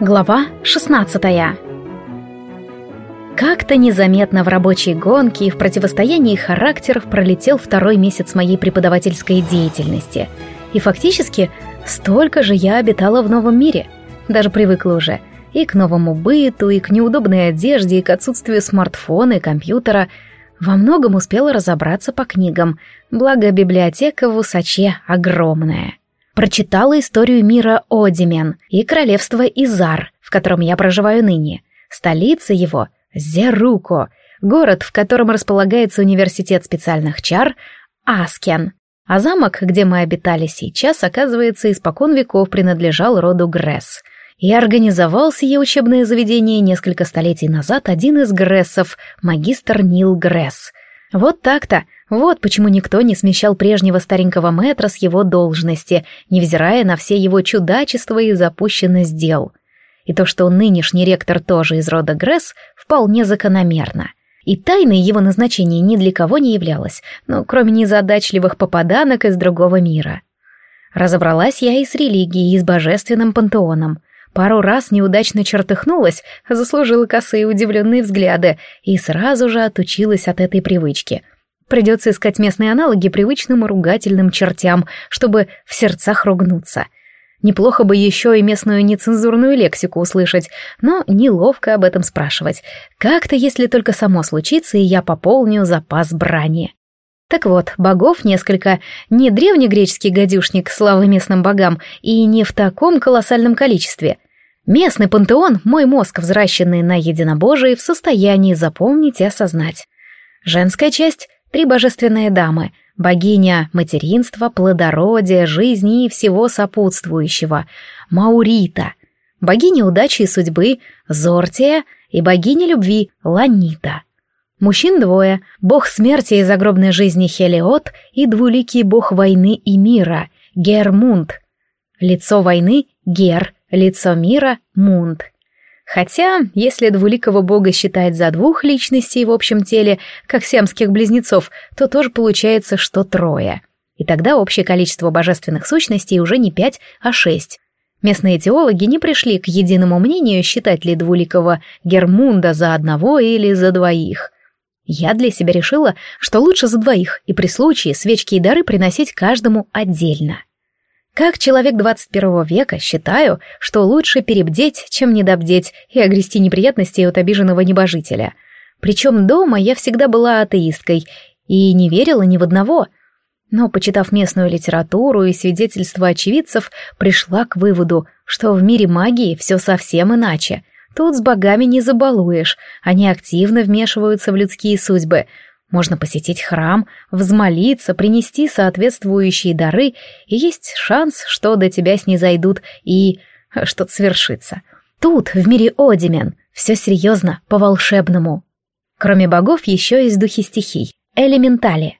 Глава 16 Как-то незаметно в рабочей гонке и в противостоянии характеров пролетел второй месяц моей преподавательской деятельности. И фактически столько же я обитала в новом мире. Даже привыкла уже. И к новому быту, и к неудобной одежде, и к отсутствию смартфона и компьютера. Во многом успела разобраться по книгам, благо библиотека в Усаче огромная прочитала историю мира Одимен и королевства Изар, в котором я проживаю ныне. Столица его — Зеруко, город, в котором располагается университет специальных чар Аскен. А замок, где мы обитали сейчас, оказывается, испокон веков принадлежал роду Гресс. И организовал сие учебное заведение несколько столетий назад один из Грессов, магистр Нил Гресс. Вот так-то, вот почему никто не смещал прежнего старенького мэтра с его должности, невзирая на все его чудачества и запущенность дел. И то, что нынешний ректор тоже из рода Гресс, вполне закономерно. И тайной его назначения ни для кого не являлось, ну, кроме незадачливых попаданок из другого мира. Разобралась я и с религией, и с божественным пантеоном. Пару раз неудачно чертыхнулась, заслужила косые удивленные взгляды и сразу же отучилась от этой привычки — Придется искать местные аналоги привычным ругательным чертям, чтобы в сердцах ругнуться. Неплохо бы еще и местную нецензурную лексику услышать, но неловко об этом спрашивать. Как-то, если только само случится, и я пополню запас брани. Так вот, богов несколько, не древнегреческий гадюшник славы местным богам и не в таком колоссальном количестве. Местный пантеон, мой мозг, взращенный на единобожие, в состоянии запомнить и осознать. Женская часть Три божественные дамы, богиня материнства, плодородия, жизни и всего сопутствующего, Маурита, богиня удачи и судьбы, Зортия и богиня любви, Ланита. Мужчин двое, бог смерти и загробной жизни Хелиот и двуликий бог войны и мира, Гермунд. Лицо войны — Гер, лицо мира — Мунд. Хотя, если двуликого бога считать за двух личностей в общем теле, как сиамских близнецов, то тоже получается, что трое. И тогда общее количество божественных сущностей уже не пять, а шесть. Местные теологи не пришли к единому мнению, считать ли двуликого Гермунда за одного или за двоих. Я для себя решила, что лучше за двоих, и при случае свечки и дары приносить каждому отдельно. Как человек 21 века считаю, что лучше перебдеть, чем недобдеть и огрести неприятности от обиженного небожителя. Причем дома я всегда была атеисткой и не верила ни в одного. Но, почитав местную литературу и свидетельства очевидцев, пришла к выводу, что в мире магии все совсем иначе. Тут с богами не забалуешь, они активно вмешиваются в людские судьбы — можно посетить храм, взмолиться, принести соответствующие дары, и есть шанс, что до тебя снизойдут и что-то свершится. Тут, в мире Одимен, все серьезно, по-волшебному. Кроме богов еще есть духи стихий, элементали.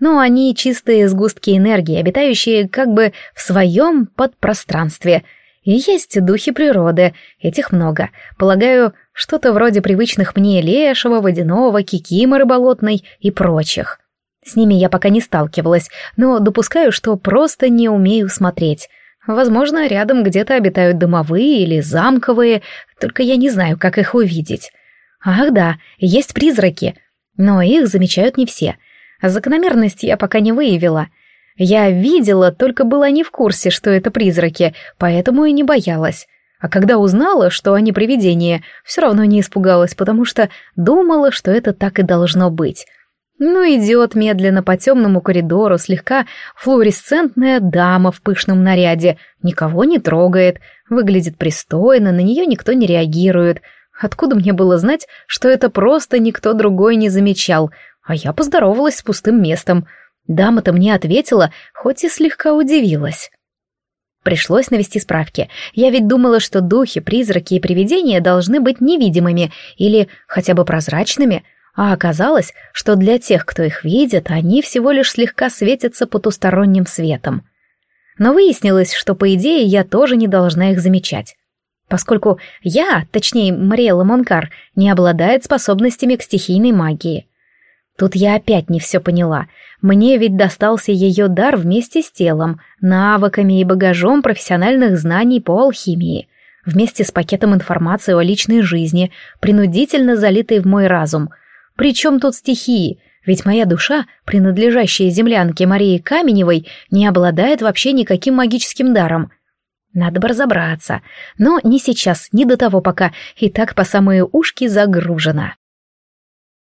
Но они чистые сгустки энергии, обитающие как бы в своем подпространстве — и есть духи природы, этих много. Полагаю, что-то вроде привычных мне лешего, водяного, кикиморы болотной и прочих. С ними я пока не сталкивалась, но допускаю, что просто не умею смотреть. Возможно, рядом где-то обитают домовые или замковые, только я не знаю, как их увидеть. Ах да, есть призраки, но их замечают не все. Закономерность я пока не выявила — я видела, только была не в курсе, что это призраки, поэтому и не боялась. А когда узнала, что они привидения, все равно не испугалась, потому что думала, что это так и должно быть. Ну, идет медленно по темному коридору слегка флуоресцентная дама в пышном наряде, никого не трогает, выглядит пристойно, на нее никто не реагирует. Откуда мне было знать, что это просто никто другой не замечал, а я поздоровалась с пустым местом — Дама-то мне ответила, хоть и слегка удивилась. Пришлось навести справки. Я ведь думала, что духи, призраки и привидения должны быть невидимыми или хотя бы прозрачными, а оказалось, что для тех, кто их видит, они всего лишь слегка светятся потусторонним светом. Но выяснилось, что, по идее, я тоже не должна их замечать. Поскольку я, точнее, Мариэла Монкар, не обладает способностями к стихийной магии. Тут я опять не все поняла. Мне ведь достался ее дар вместе с телом, навыками и багажом профессиональных знаний по алхимии. вместе с пакетом информации о личной жизни, принудительно залитой в мой разум. Причем тут стихии, ведь моя душа, принадлежащая землянке Марии Каменевой, не обладает вообще никаким магическим даром. Надо бы разобраться, но не сейчас, не до того пока, и так по самые ушки загружена.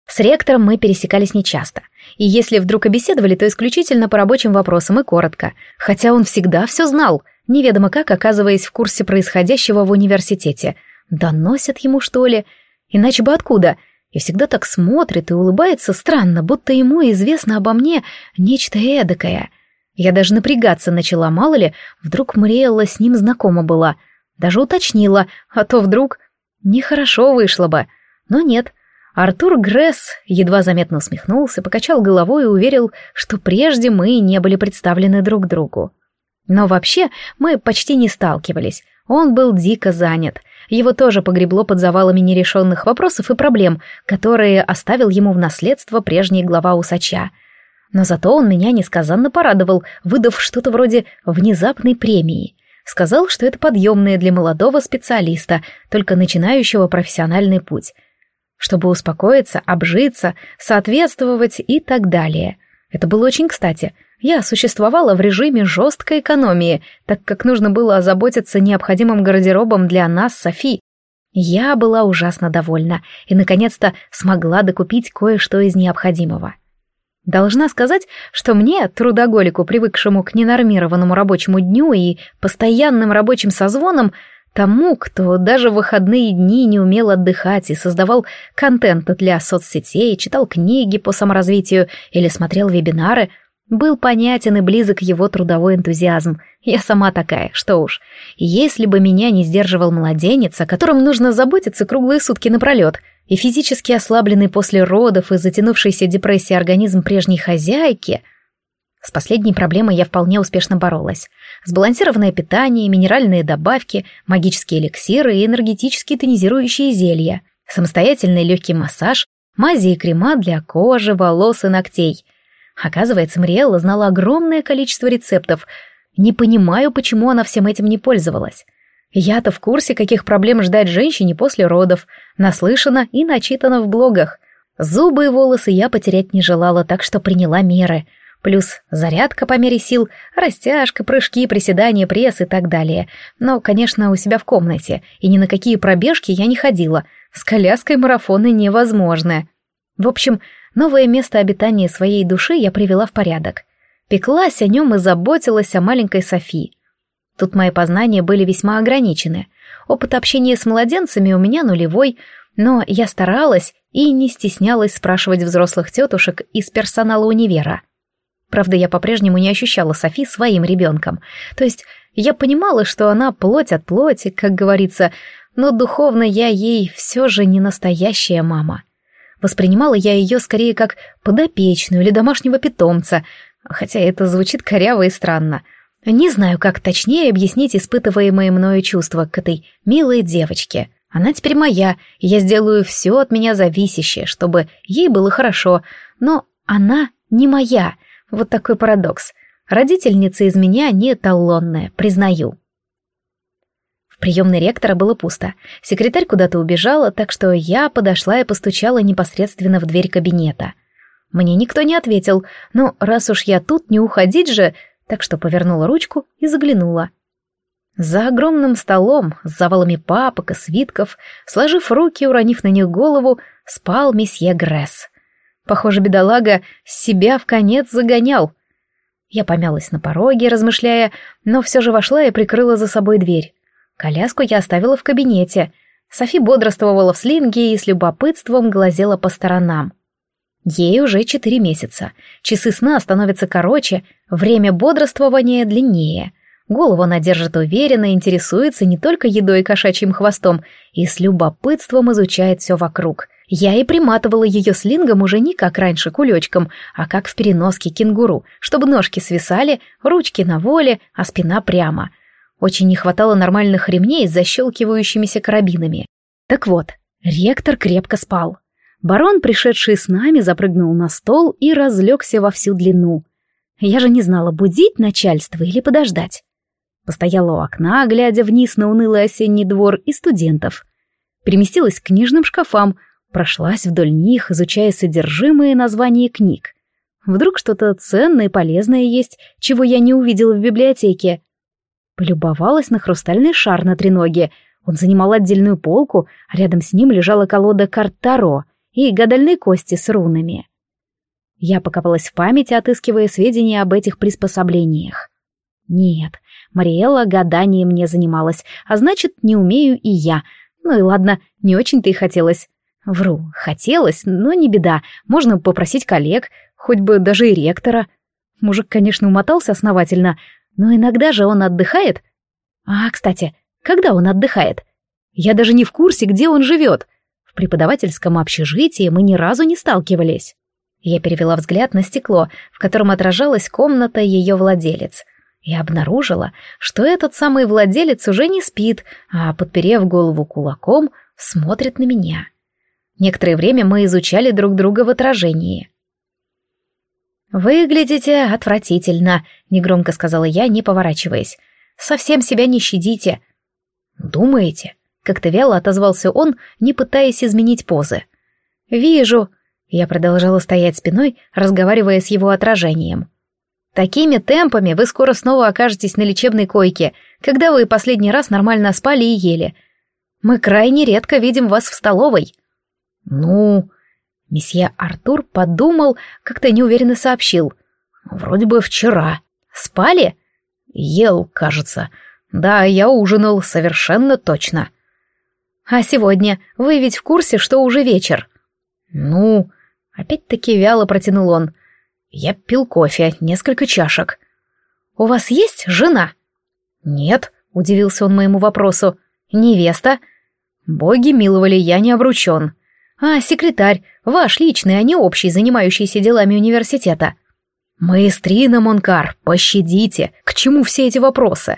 С ректором мы пересекались нечасто, и если вдруг обеседовали, то исключительно по рабочим вопросам и коротко, хотя он всегда все знал, неведомо как оказываясь в курсе происходящего в университете. Доносят ему, что ли? Иначе бы откуда? — и всегда так смотрит и улыбается странно, будто ему известно обо мне нечто эдакое. Я даже напрягаться начала, мало ли, вдруг Мариэлла с ним знакома была. Даже уточнила, а то вдруг... Нехорошо вышло бы. Но нет. Артур Гресс едва заметно усмехнулся, покачал головой и уверил, что прежде мы не были представлены друг другу. Но вообще мы почти не сталкивались. Он был дико занят — его тоже погребло под завалами нерешенных вопросов и проблем, которые оставил ему в наследство прежний глава усача. Но зато он меня несказанно порадовал, выдав что-то вроде внезапной премии. Сказал, что это подъемное для молодого специалиста, только начинающего профессиональный путь. Чтобы успокоиться, обжиться, соответствовать и так далее. Это было очень кстати — я существовала в режиме жесткой экономии, так как нужно было озаботиться необходимым гардеробом для нас, Софи. Я была ужасно довольна и, наконец-то, смогла докупить кое-что из необходимого. Должна сказать, что мне, трудоголику, привыкшему к ненормированному рабочему дню и постоянным рабочим созвонам, тому, кто даже в выходные дни не умел отдыхать и создавал контент для соцсетей, читал книги по саморазвитию или смотрел вебинары — был понятен и близок его трудовой энтузиазм. Я сама такая, что уж. Если бы меня не сдерживал младенец, о котором нужно заботиться круглые сутки напролет, и физически ослабленный после родов и затянувшейся депрессии организм прежней хозяйки... С последней проблемой я вполне успешно боролась. Сбалансированное питание, минеральные добавки, магические эликсиры и энергетические тонизирующие зелья, самостоятельный легкий массаж, мази и крема для кожи, волос и ногтей — Оказывается, Мриэлла знала огромное количество рецептов. Не понимаю, почему она всем этим не пользовалась. Я-то в курсе, каких проблем ждать женщине после родов. Наслышана и начитана в блогах. Зубы и волосы я потерять не желала, так что приняла меры. Плюс зарядка по мере сил, растяжка, прыжки, приседания, пресс и так далее. Но, конечно, у себя в комнате. И ни на какие пробежки я не ходила. С коляской марафоны невозможны. В общем, Новое место обитания своей души я привела в порядок. Пеклась о нем и заботилась о маленькой Софи. Тут мои познания были весьма ограничены. Опыт общения с младенцами у меня нулевой, но я старалась и не стеснялась спрашивать взрослых тетушек из персонала универа. Правда, я по-прежнему не ощущала Софи своим ребенком. То есть я понимала, что она плоть от плоти, как говорится, но духовно я ей все же не настоящая мама. Воспринимала я ее скорее как подопечную или домашнего питомца, хотя это звучит коряво и странно. Не знаю, как точнее объяснить испытываемые мною чувства к этой милой девочке. Она теперь моя, и я сделаю все от меня зависящее, чтобы ей было хорошо, но она не моя. Вот такой парадокс. Родительница из меня не эталонная, признаю приемной ректора было пусто. Секретарь куда-то убежала, так что я подошла и постучала непосредственно в дверь кабинета. Мне никто не ответил, но раз уж я тут, не уходить же, так что повернула ручку и заглянула. За огромным столом, с завалами папок и свитков, сложив руки, уронив на них голову, спал месье Гресс. Похоже, бедолага себя в конец загонял. Я помялась на пороге, размышляя, но все же вошла и прикрыла за собой дверь. Коляску я оставила в кабинете. Софи бодрствовала в слинге и с любопытством глазела по сторонам. Ей уже четыре месяца. Часы сна становятся короче, время бодрствования длиннее. Голову она держит уверенно, интересуется не только едой и кошачьим хвостом, и с любопытством изучает все вокруг. Я и приматывала ее слингом уже не как раньше кулечком, а как в переноске кенгуру, чтобы ножки свисали, ручки на воле, а спина прямо — очень не хватало нормальных ремней с защелкивающимися карабинами. Так вот, ректор крепко спал. Барон, пришедший с нами, запрыгнул на стол и разлегся во всю длину. Я же не знала, будить начальство или подождать. Постояла у окна, глядя вниз на унылый осенний двор и студентов. Переместилась к книжным шкафам, прошлась вдоль них, изучая содержимое названия книг. Вдруг что-то ценное и полезное есть, чего я не увидела в библиотеке. Полюбовалась на хрустальный шар на треноге. Он занимал отдельную полку, а рядом с ним лежала колода карт Таро и гадальные кости с рунами. Я покопалась в памяти, отыскивая сведения об этих приспособлениях. Нет, Мариэлла гаданием не занималась, а значит, не умею и я. Ну и ладно, не очень-то и хотелось. Вру, хотелось, но не беда, можно попросить коллег, хоть бы даже и ректора. Мужик, конечно, умотался основательно, но иногда же он отдыхает. А, кстати, когда он отдыхает? Я даже не в курсе, где он живет. В преподавательском общежитии мы ни разу не сталкивались. Я перевела взгляд на стекло, в котором отражалась комната ее владелец, и обнаружила, что этот самый владелец уже не спит, а, подперев голову кулаком, смотрит на меня. Некоторое время мы изучали друг друга в отражении. «Выглядите отвратительно», — негромко сказала я, не поворачиваясь. «Совсем себя не щадите». «Думаете?» — как-то вяло отозвался он, не пытаясь изменить позы. «Вижу». Я продолжала стоять спиной, разговаривая с его отражением. «Такими темпами вы скоро снова окажетесь на лечебной койке, когда вы последний раз нормально спали и ели. Мы крайне редко видим вас в столовой». «Ну...» Месье Артур подумал, как-то неуверенно сообщил. «Вроде бы вчера. Спали?» «Ел, кажется. Да, я ужинал, совершенно точно». «А сегодня? Вы ведь в курсе, что уже вечер?» «Ну...» Опять-таки вяло протянул он. «Я пил кофе, несколько чашек». «У вас есть жена?» «Нет», — удивился он моему вопросу. «Невеста?» «Боги миловали, я не обручен». «А, секретарь, ваш личный, а не общий, занимающийся делами университета». «Маэстрина Монкар, пощадите, к чему все эти вопросы?»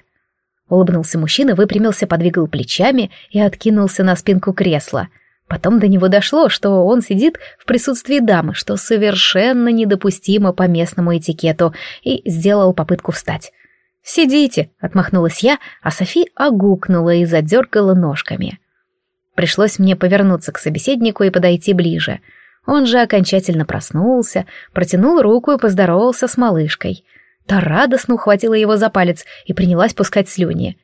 Улыбнулся мужчина, выпрямился, подвигал плечами и откинулся на спинку кресла. Потом до него дошло, что он сидит в присутствии дамы, что совершенно недопустимо по местному этикету, и сделал попытку встать. «Сидите», — отмахнулась я, а Софи огукнула и задергала ножками. Пришлось мне повернуться к собеседнику и подойти ближе. Он же окончательно проснулся, протянул руку и поздоровался с малышкой. Та радостно ухватила его за палец и принялась пускать слюни.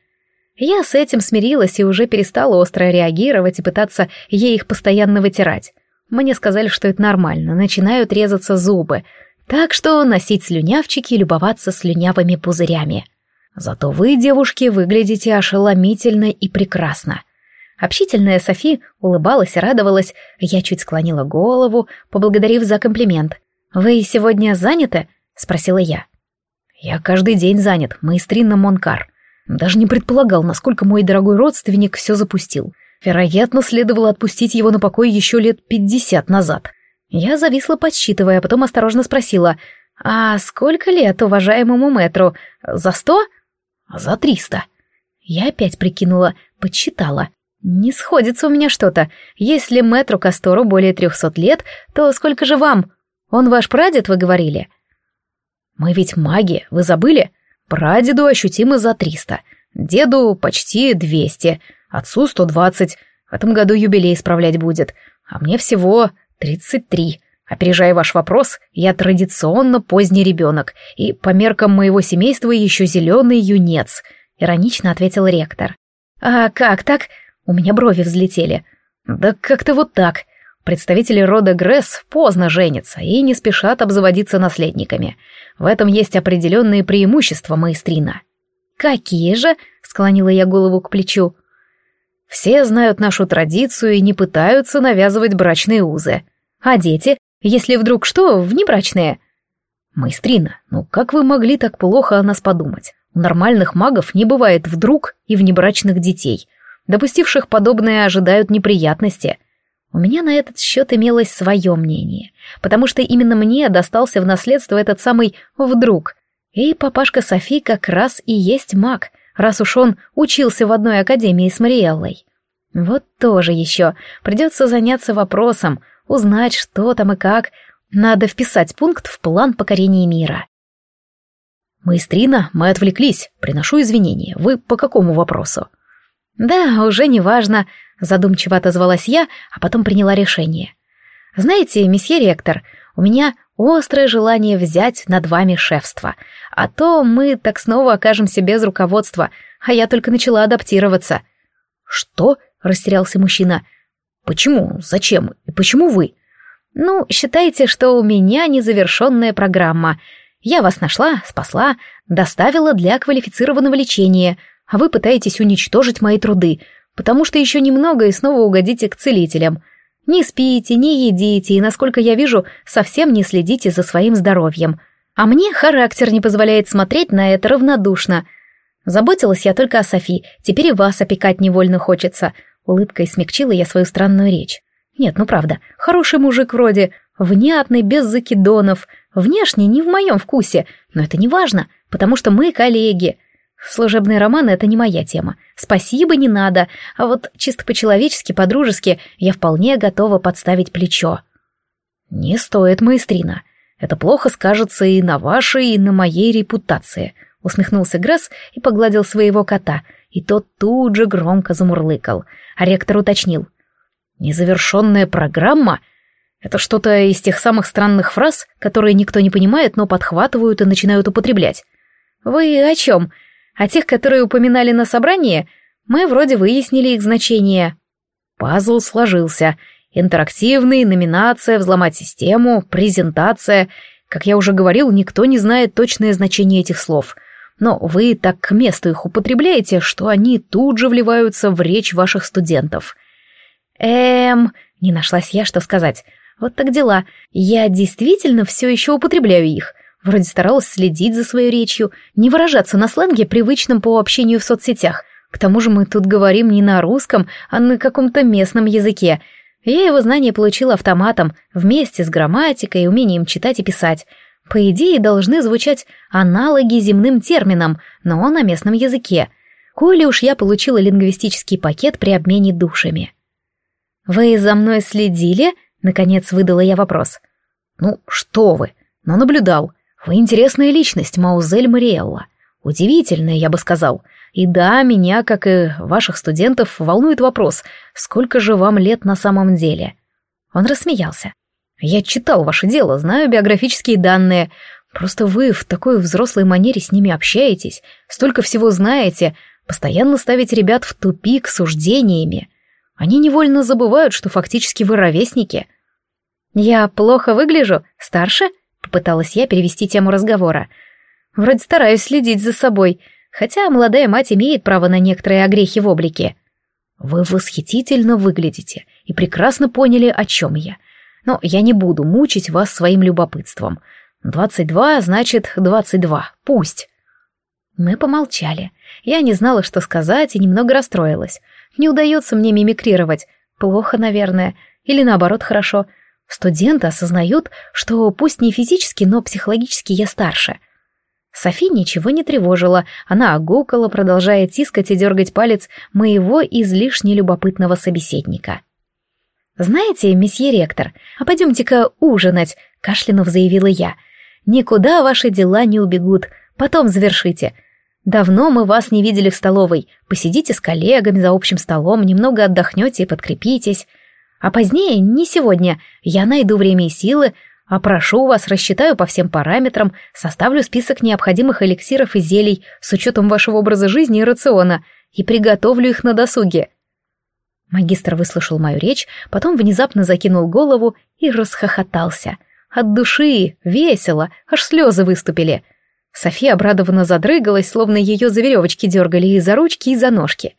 Я с этим смирилась и уже перестала остро реагировать и пытаться ей их постоянно вытирать. Мне сказали, что это нормально, начинают резаться зубы, так что носить слюнявчики и любоваться слюнявыми пузырями. Зато вы, девушки, выглядите ошеломительно и прекрасно. Общительная Софи улыбалась и радовалась, я чуть склонила голову, поблагодарив за комплимент. «Вы сегодня заняты?» — спросила я. «Я каждый день занят, маэстрина Монкар. Даже не предполагал, насколько мой дорогой родственник все запустил. Вероятно, следовало отпустить его на покой еще лет пятьдесят назад». Я зависла, подсчитывая, а потом осторожно спросила, «А сколько лет уважаемому мэтру? За сто?» «За триста». Я опять прикинула, подсчитала. «Не сходится у меня что-то. Если мэтру Кастору более трехсот лет, то сколько же вам? Он ваш прадед, вы говорили?» «Мы ведь маги, вы забыли? Прадеду ощутимо за триста, деду почти двести, отцу сто двадцать. В этом году юбилей справлять будет, а мне всего тридцать три. Опережая ваш вопрос, я традиционно поздний ребенок, и по меркам моего семейства еще зеленый юнец», — иронично ответил ректор. «А как так?» У меня брови взлетели. Да как-то вот так. Представители рода Гресс поздно женятся и не спешат обзаводиться наследниками. В этом есть определенные преимущества маэстрина. «Какие же?» — склонила я голову к плечу. «Все знают нашу традицию и не пытаются навязывать брачные узы. А дети, если вдруг что, внебрачные?» «Маэстрина, ну как вы могли так плохо о нас подумать? У нормальных магов не бывает вдруг и внебрачных детей. Допустивших подобное ожидают неприятности. У меня на этот счет имелось свое мнение, потому что именно мне достался в наследство этот самый «вдруг». И папашка Софи как раз и есть маг, раз уж он учился в одной академии с Мариэллой. Вот тоже еще. Придется заняться вопросом, узнать, что там и как. Надо вписать пункт в план покорения мира. «Маэстрина, мы отвлеклись. Приношу извинения. Вы по какому вопросу?» «Да, уже не важно», — задумчиво отозвалась я, а потом приняла решение. «Знаете, месье ректор, у меня острое желание взять над вами шефство, а то мы так снова окажемся без руководства, а я только начала адаптироваться». «Что?» — растерялся мужчина. «Почему? Зачем? И почему вы?» «Ну, считайте, что у меня незавершенная программа. Я вас нашла, спасла, доставила для квалифицированного лечения, а вы пытаетесь уничтожить мои труды, потому что еще немного и снова угодите к целителям. Не спите, не едите и, насколько я вижу, совсем не следите за своим здоровьем. А мне характер не позволяет смотреть на это равнодушно. Заботилась я только о Софи, теперь и вас опекать невольно хочется». Улыбкой смягчила я свою странную речь. Нет, ну правда, хороший мужик вроде, внятный, без закидонов, внешне не в моем вкусе, но это не важно, потому что мы коллеги. Служебные романы — это не моя тема. Спасибо, не надо, а вот чисто по-человечески, по-дружески я вполне готова подставить плечо. Не стоит, маэстрина. Это плохо скажется и на вашей, и на моей репутации, усмехнулся Грасс и погладил своего кота, и тот тут же громко замурлыкал, а ректор уточнил. Незавершенная программа? Это что-то из тех самых странных фраз, которые никто не понимает, но подхватывают и начинают употреблять. Вы о чем? О тех, которые упоминали на собрании? Мы вроде выяснили их значение. Пазл сложился. Интерактивный, номинация, взломать систему, презентация. Как я уже говорил, никто не знает точное значение этих слов. Но вы так к месту их употребляете, что они тут же вливаются в речь ваших студентов. Эм, не нашлась я, что сказать. Вот так дела. Я действительно все еще употребляю их. Вроде старалась следить за своей речью, не выражаться на сленге, привычном по общению в соцсетях. К тому же мы тут говорим не на русском, а на каком-то местном языке. Я его знания получила автоматом, вместе с грамматикой и умением читать и писать. По идее, должны звучать аналоги земным терминам, но на местном языке. Коли уж я получила лингвистический пакет при обмене душами. «Вы за мной следили?» — наконец выдала я вопрос. «Ну, что вы, но наблюдал. Вы интересная личность, Маузель Мариэлла. Удивительная, я бы сказал. И да, меня, как и ваших студентов, волнует вопрос, сколько же вам лет на самом деле?» Он рассмеялся. «Я читал ваше дело, знаю биографические данные. Просто вы в такой взрослой манере с ними общаетесь, столько всего знаете, постоянно ставите ребят в тупик суждениями. Они невольно забывают, что фактически вы ровесники. «Я плохо выгляжу? Старше?» — попыталась я перевести тему разговора. «Вроде стараюсь следить за собой, хотя молодая мать имеет право на некоторые огрехи в облике». «Вы восхитительно выглядите и прекрасно поняли, о чем я. Но я не буду мучить вас своим любопытством. Двадцать два значит двадцать два. Пусть». Мы помолчали. Я не знала, что сказать, и немного расстроилась. Не удается мне мимикрировать. Плохо, наверное. Или наоборот, хорошо. Студенты осознают, что пусть не физически, но психологически я старше. Софи ничего не тревожила. Она огукала, продолжая тискать и дергать палец моего излишне любопытного собеседника. «Знаете, месье ректор, а пойдемте-ка ужинать», — кашлянув заявила я. «Никуда ваши дела не убегут. Потом завершите. Давно мы вас не видели в столовой. Посидите с коллегами за общим столом, немного отдохнете и подкрепитесь. А позднее, не сегодня, я найду время и силы, опрошу вас, рассчитаю по всем параметрам, составлю список необходимых эликсиров и зелий с учетом вашего образа жизни и рациона и приготовлю их на досуге. Магистр выслушал мою речь, потом внезапно закинул голову и расхохотался. От души, весело, аж слезы выступили — София обрадованно задрыгалась, словно ее за веревочки дергали и за ручки, и за ножки.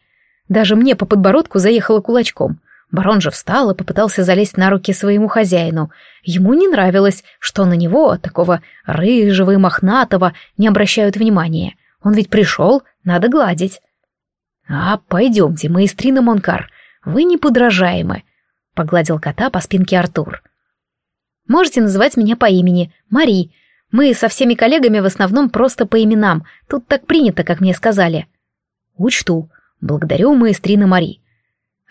Даже мне по подбородку заехала кулачком. Барон же встал и попытался залезть на руки своему хозяину. Ему не нравилось, что на него, такого рыжего и мохнатого, не обращают внимания. Он ведь пришел, надо гладить. «А, пойдемте, маэстрина Монкар, вы неподражаемы», — погладил кота по спинке Артур. «Можете называть меня по имени, Мари», мы со всеми коллегами в основном просто по именам. Тут так принято, как мне сказали. Учту. Благодарю маэстрина Мари.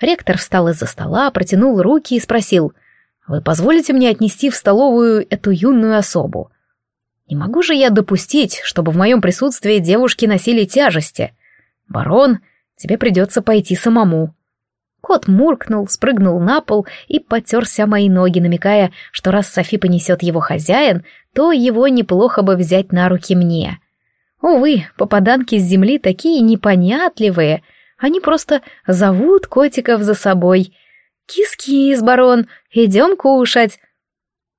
Ректор встал из-за стола, протянул руки и спросил. «Вы позволите мне отнести в столовую эту юную особу?» Не могу же я допустить, чтобы в моем присутствии девушки носили тяжести. Барон, тебе придется пойти самому. Кот муркнул, спрыгнул на пол и потерся мои ноги, намекая, что раз Софи понесет его хозяин, то его неплохо бы взять на руки мне. Увы, попаданки с земли такие непонятливые. Они просто зовут котиков за собой. «Кис-кис, барон, идем кушать!»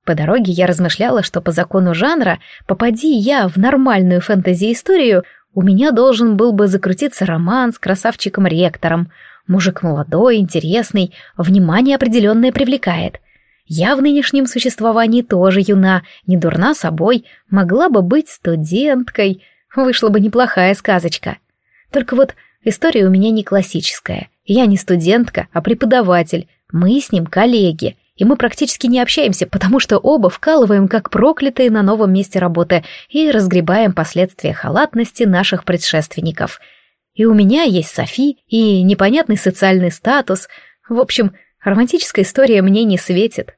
По дороге я размышляла, что по закону жанра, попади я в нормальную фэнтези-историю, у меня должен был бы закрутиться роман с красавчиком-ректором. Мужик молодой, интересный, внимание определенное привлекает. Я в нынешнем существовании тоже юна, не дурна собой, могла бы быть студенткой. Вышла бы неплохая сказочка. Только вот история у меня не классическая. Я не студентка, а преподаватель. Мы с ним коллеги — и мы практически не общаемся, потому что оба вкалываем как проклятые на новом месте работы и разгребаем последствия халатности наших предшественников. И у меня есть Софи, и непонятный социальный статус. В общем, романтическая история мне не светит.